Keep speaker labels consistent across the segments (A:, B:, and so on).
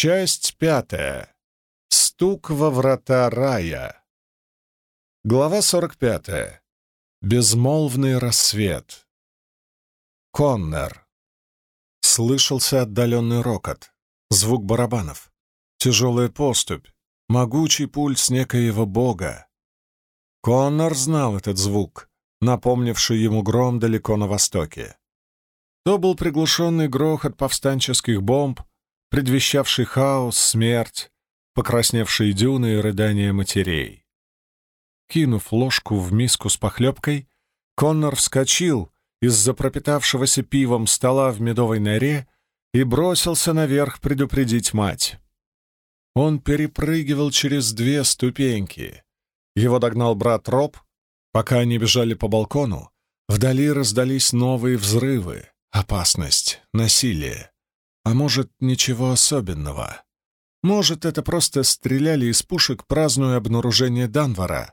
A: Часть пятая. Стук во врата рая. Глава сорок пятая. Безмолвный рассвет. Коннор. Слышался отдаленный рокот, звук барабанов, тяжелая поступь, могучий пульс некоего бога. Коннор знал этот звук, напомнивший ему гром далеко на востоке. То был приглушенный грохот повстанческих бомб, предвещавший хаос, смерть, покрасневшие дюны и рыдания матерей. Кинув ложку в миску с похлебкой, Коннор вскочил из-за пропитавшегося пивом стола в медовой норе и бросился наверх предупредить мать. Он перепрыгивал через две ступеньки. Его догнал брат Роб. Пока они бежали по балкону, вдали раздались новые взрывы, опасность, насилие. А может, ничего особенного. Может, это просто стреляли из пушек, празднуя обнаружение Данвара.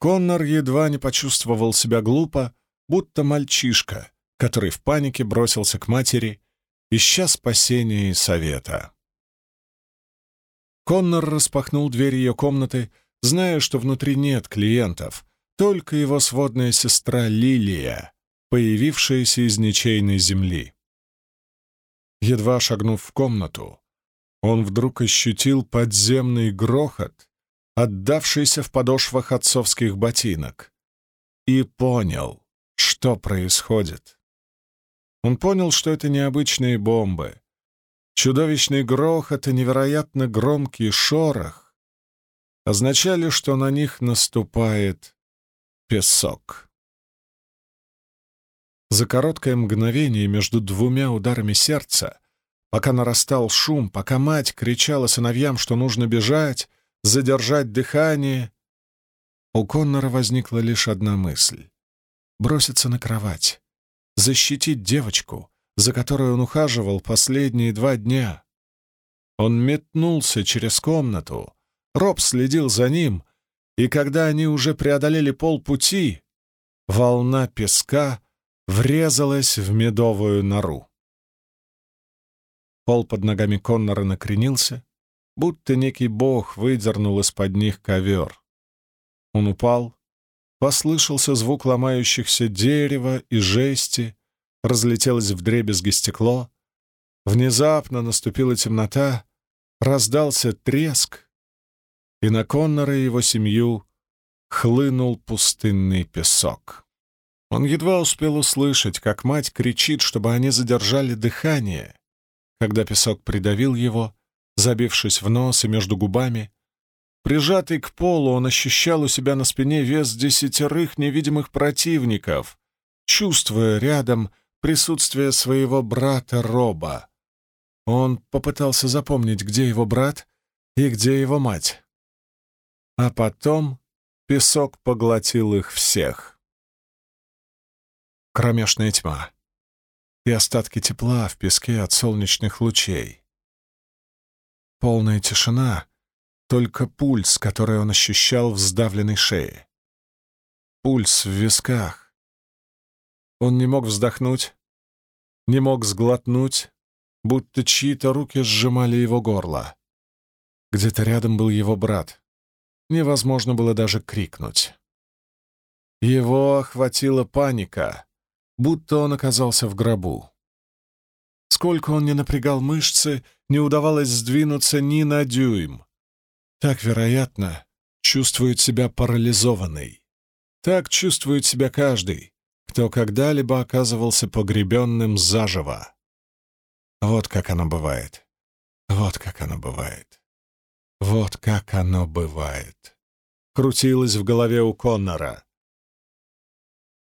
A: Коннор едва не почувствовал себя глупо, будто мальчишка, который в панике бросился к матери, ища спасения и совета. Коннор распахнул дверь ее комнаты, зная, что внутри нет клиентов, только его сводная сестра Лилия, появившаяся из ничейной земли. Едва шагнув в комнату, он вдруг ощутил подземный грохот, отдавшийся в подошвах отцовских ботинок, и понял, что происходит. Он понял, что это необычные бомбы, Чудовищный грохот и невероятно громкий шорох означали, что на них наступает песок. За короткое мгновение между двумя ударами сердца, пока нарастал шум, пока мать кричала сыновьям, что нужно бежать, задержать дыхание, у Коннора возникла лишь одна мысль — броситься на кровать, защитить девочку, за которой он ухаживал последние два дня. Он метнулся через комнату, Роб следил за ним, и когда они уже преодолели полпути, волна песка врезалась в медовую нору. Пол под ногами Коннора накренился, будто некий бог выдернул из-под них ковер. Он упал, послышался звук ломающихся дерева и жести, разлетелось вдребезги стекло. Внезапно наступила темнота, раздался треск, и на Коннора и его семью хлынул пустынный песок. Он едва успел услышать, как мать кричит, чтобы они задержали дыхание, когда песок придавил его, забившись в нос и между губами. Прижатый к полу, он ощущал у себя на спине вес десятерых невидимых противников, чувствуя рядом присутствие своего брата Роба. Он попытался запомнить, где его брат и где его мать. А потом песок поглотил их всех. Кромешная тьма и остатки тепла в песке от солнечных лучей. Полная тишина, только пульс, который он ощущал в сдавленной шее. Пульс в висках, он не мог вздохнуть, не мог сглотнуть, будто чьи-то руки сжимали его горло. Где-то рядом был его брат. Невозможно было даже крикнуть. Его охватила паника, будто он оказался в гробу. Сколько он не напрягал мышцы, не удавалось сдвинуться ни на дюйм. Так, вероятно, чувствует себя парализованный. Так чувствует себя каждый, кто когда-либо оказывался погребенным заживо. Вот как оно бывает. Вот как оно бывает. Вот как оно бывает. Крутилось в голове у Коннора.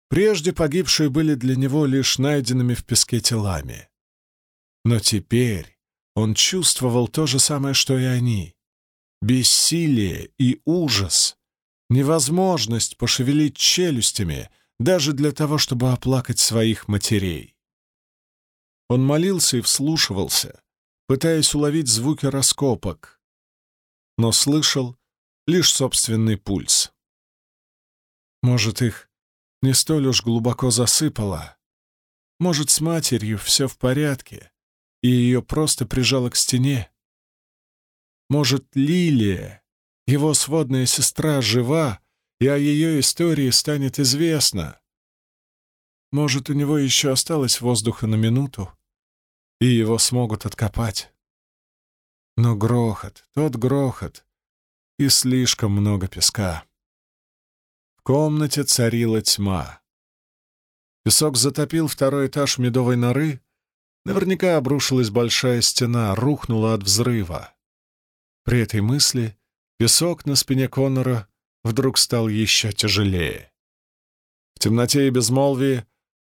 A: Прежде погибшие были для него лишь найденными в песке телами. Но теперь он чувствовал то же самое, что и они. Бессилие и ужас, невозможность пошевелить челюстями — даже для того, чтобы оплакать своих матерей. Он молился и вслушивался, пытаясь уловить звуки раскопок, но слышал лишь собственный пульс. Может, их не столь уж глубоко засыпало. Может, с матерью все в порядке, и ее просто прижало к стене. Может, Лилия, его сводная сестра, жива, и о ее истории станет известно. Может, у него еще осталось воздуха на минуту, и его смогут откопать. Но грохот, тот грохот, и слишком много песка. Комнате царила тьма. Песок затопил второй этаж медовой норы, наверняка обрушилась большая стена, рухнула от взрыва. При этой мысли песок на спине Коннора вдруг стал еще тяжелее. В темноте и безмолвии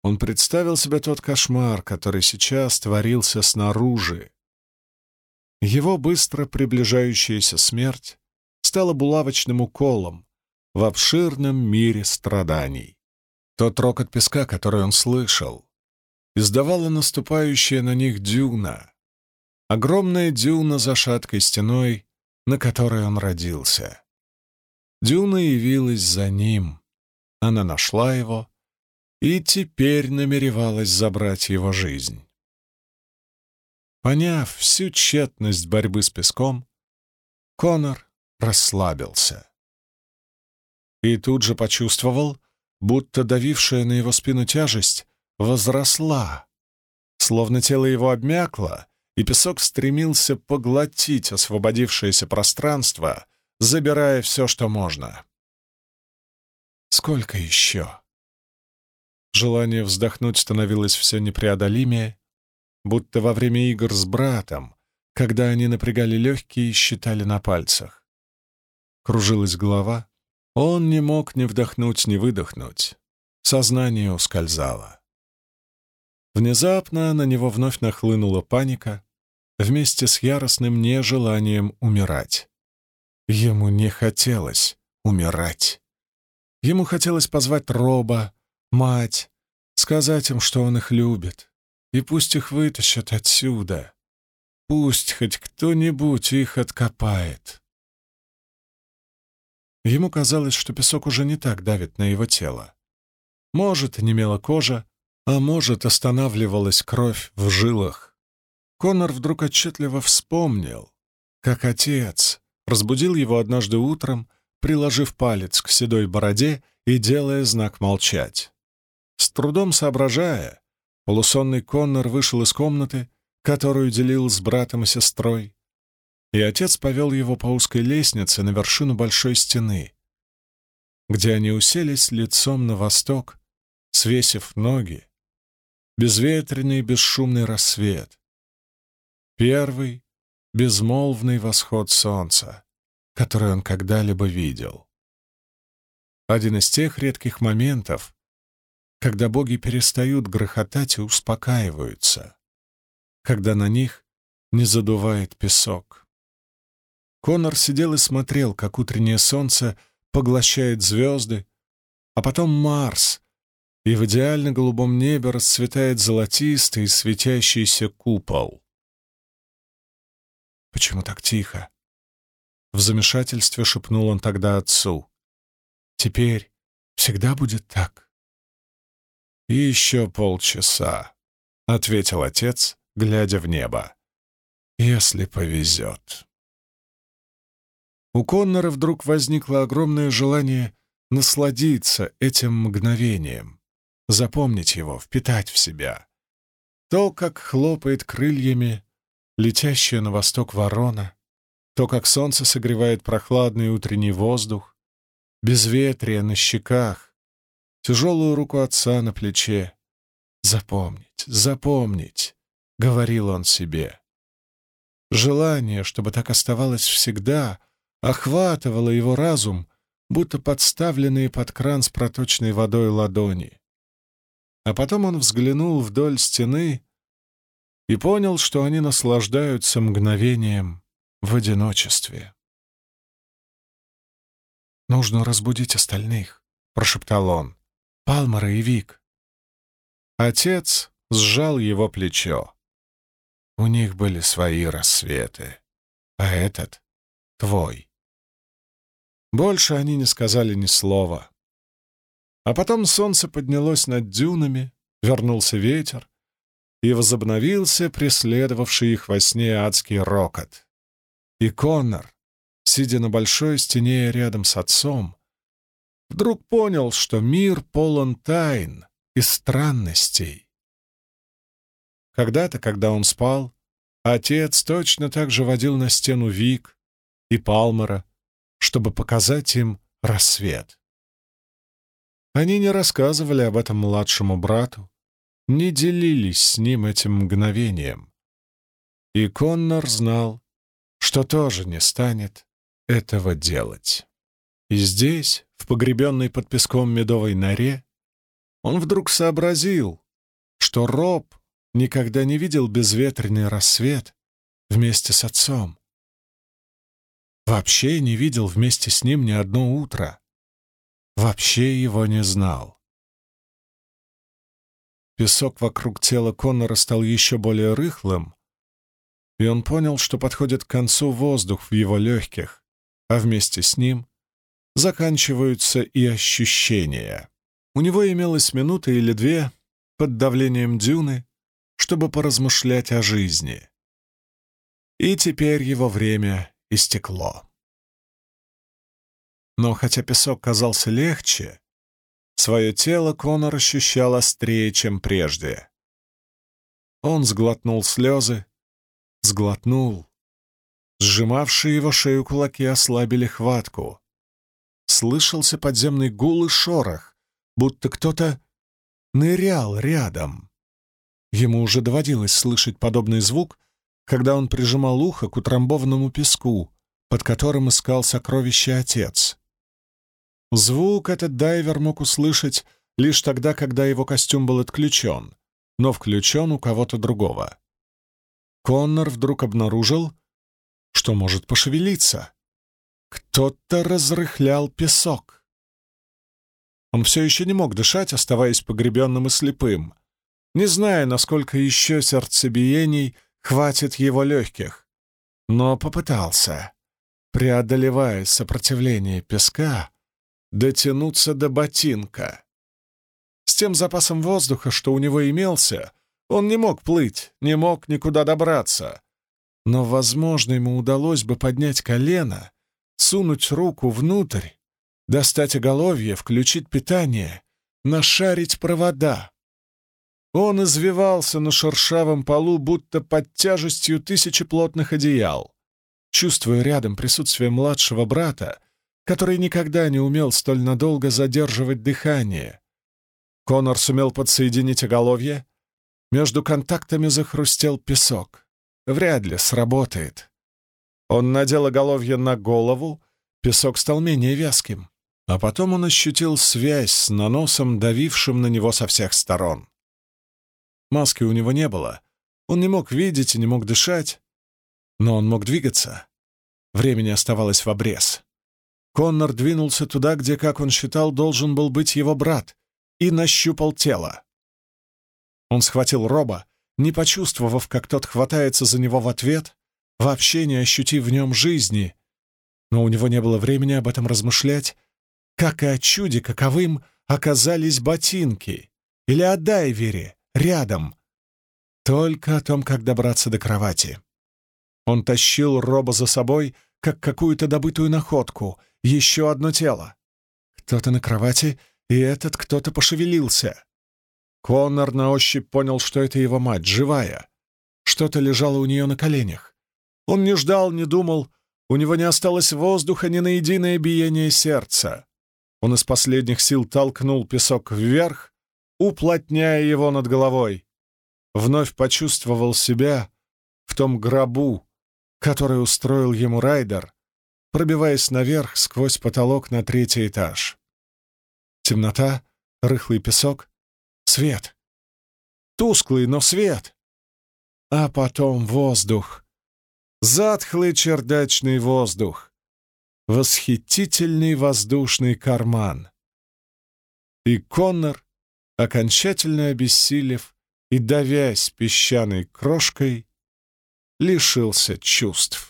A: он представил себе тот кошмар, который сейчас творился снаружи. Его быстро приближающаяся смерть стала булавочным уколом в обширном мире страданий. Тот рокот песка, который он слышал, издавала наступающая на них дюна, огромная дюна за шаткой стеной, на которой он родился. Дюна явилась за ним. Она нашла его и теперь намеревалась забрать его жизнь. Поняв всю тщетность борьбы с песком, Конор расслабился. И тут же почувствовал, будто давившая на его спину тяжесть возросла, словно тело его обмякло, и песок стремился поглотить освободившееся пространство, забирая все, что можно. Сколько еще? Желание вздохнуть становилось все непреодолимее, будто во время игр с братом, когда они напрягали легкие и считали на пальцах. Кружилась голова, он не мог ни вдохнуть, ни выдохнуть. Сознание ускользало. Внезапно на него вновь нахлынула паника вместе с яростным нежеланием умирать. Ему не хотелось умирать. Ему хотелось позвать Роба, мать, сказать им, что он их любит, и пусть их вытащат отсюда. Пусть хоть кто-нибудь их откопает. Ему казалось, что песок уже не так давит на его тело. Может, немела кожа, а может, останавливалась кровь в жилах. Конор вдруг отчетливо вспомнил, как отец разбудил его однажды утром, приложив палец к седой бороде и делая знак молчать. С трудом соображая, полусонный Коннор вышел из комнаты, которую делил с братом и сестрой, и отец повел его по узкой лестнице на вершину большой стены, где они уселись лицом на восток, свесив ноги, безветренный бесшумный рассвет, первый безмолвный восход солнца, который он когда-либо видел. Один из тех редких моментов, когда боги перестают грохотать и успокаиваются, когда на них не задувает песок. Конор сидел и смотрел, как утреннее солнце поглощает звезды, а потом Марс, и в идеально голубом небе расцветает золотистый светящийся купол. «Почему так тихо?» В замешательстве шепнул он тогда отцу. «Теперь всегда будет так?» «И еще полчаса», — ответил отец, глядя в небо. «Если повезет». У Коннора вдруг возникло огромное желание насладиться этим мгновением, запомнить его, впитать в себя. То, как хлопает крыльями летящая на восток ворона, то, как солнце согревает прохладный утренний воздух, безветрие на щеках, тяжелую руку отца на плече. «Запомнить, запомнить», — говорил он себе. Желание, чтобы так оставалось всегда, охватывало его разум, будто подставленные под кран с проточной водой ладони. А потом он взглянул вдоль стены и понял, что они наслаждаются мгновением в одиночестве. «Нужно разбудить остальных», — прошептал он. Палмара и Вик. Отец сжал его плечо. У них были свои рассветы, а этот — твой. Больше они не сказали ни слова. А потом солнце поднялось над дюнами, вернулся ветер, и возобновился преследовавший их во сне адский рокот. И Коннор, сидя на большой стене рядом с отцом, вдруг понял, что мир полон тайн и странностей. Когда-то, когда он спал, отец точно так же водил на стену Вик и Палмера, чтобы показать им рассвет. Они не рассказывали об этом младшему брату, не делились с ним этим мгновением. И Коннор знал, что тоже не станет этого делать. И здесь, в погребенной под песком медовой норе, он вдруг сообразил, что Роб никогда не видел безветренный рассвет вместе с отцом. Вообще не видел вместе с ним ни одно утро. Вообще его не знал. Песок вокруг тела Коннора стал еще более рыхлым, и он понял, что подходит к концу воздух в его легких, а вместе с ним заканчиваются и ощущения. У него имелась минута или две под давлением дюны, чтобы поразмышлять о жизни. И теперь его время истекло. Но хотя песок казался легче, свое тело Конор ощущал острее, чем прежде. Он сглотнул слезы, сглотнул. Сжимавшие его шею кулаки ослабили хватку. Слышался подземный гул и шорох, будто кто-то нырял рядом. Ему уже доводилось слышать подобный звук, когда он прижимал ухо к утрамбованному песку, под которым искал сокровище отец. Звук этот дайвер мог услышать лишь тогда, когда его костюм был отключен, но включен у кого-то другого. Коннор вдруг обнаружил, что может пошевелиться. Кто-то разрыхлял песок. Он все еще не мог дышать, оставаясь погребенным и слепым, не зная, насколько еще сердцебиений хватит его легких, но попытался, преодолевая сопротивление песка, дотянуться до ботинка. С тем запасом воздуха, что у него имелся, он не мог плыть, не мог никуда добраться. Но, возможно, ему удалось бы поднять колено, сунуть руку внутрь, достать оголовье, включить питание, нашарить провода. Он извивался на шершавом полу, будто под тяжестью тысячи плотных одеял, чувствуя рядом присутствие младшего брата, который никогда не умел столь надолго задерживать дыхание. Конор сумел подсоединить оголовье, между контактами захрустел песок. Вряд ли сработает. Он надел оголовье на голову, песок стал менее вязким. А потом он ощутил связь с наносом, давившим на него со всех сторон. Маски у него не было. Он не мог видеть и не мог дышать. Но он мог двигаться. Времени оставалось в обрез. Коннор двинулся туда, где, как он считал, должен был быть его брат, и нащупал тело. Он схватил Роба, не почувствовав, как тот хватается за него в ответ, вообще не ощутив в нем жизни. Но у него не было времени об этом размышлять, как и о чуде, каковым оказались ботинки, или о дайвере рядом. Только о том, как добраться до кровати. Он тащил Роба за собой, как какую-то добытую находку, еще одно тело. Кто-то на кровати, и этот кто-то пошевелился. Коннор на ощупь понял, что это его мать, живая. Что-то лежало у нее на коленях. Он не ждал, не думал, у него не осталось воздуха ни на единое биение сердца. Он из последних сил толкнул песок вверх, уплотняя его над головой. Вновь почувствовал себя в том гробу, который устроил ему Райдер, пробиваясь наверх сквозь потолок на третий этаж. Темнота, рыхлый песок, Свет. Тусклый, но свет. А потом воздух. Затхлый чердачный воздух. Восхитительный воздушный карман. И Коннор, окончательно обессилев и давясь песчаной крошкой, лишился чувств.